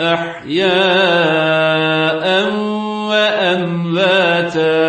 أحياء وأمواتا.